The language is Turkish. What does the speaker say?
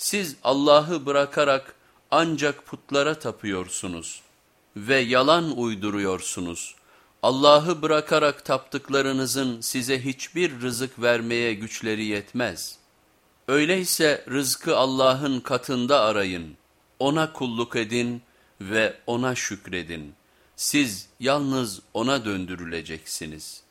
Siz Allah'ı bırakarak ancak putlara tapıyorsunuz ve yalan uyduruyorsunuz. Allah'ı bırakarak taptıklarınızın size hiçbir rızık vermeye güçleri yetmez. Öyleyse rızkı Allah'ın katında arayın, ona kulluk edin ve ona şükredin. Siz yalnız ona döndürüleceksiniz.''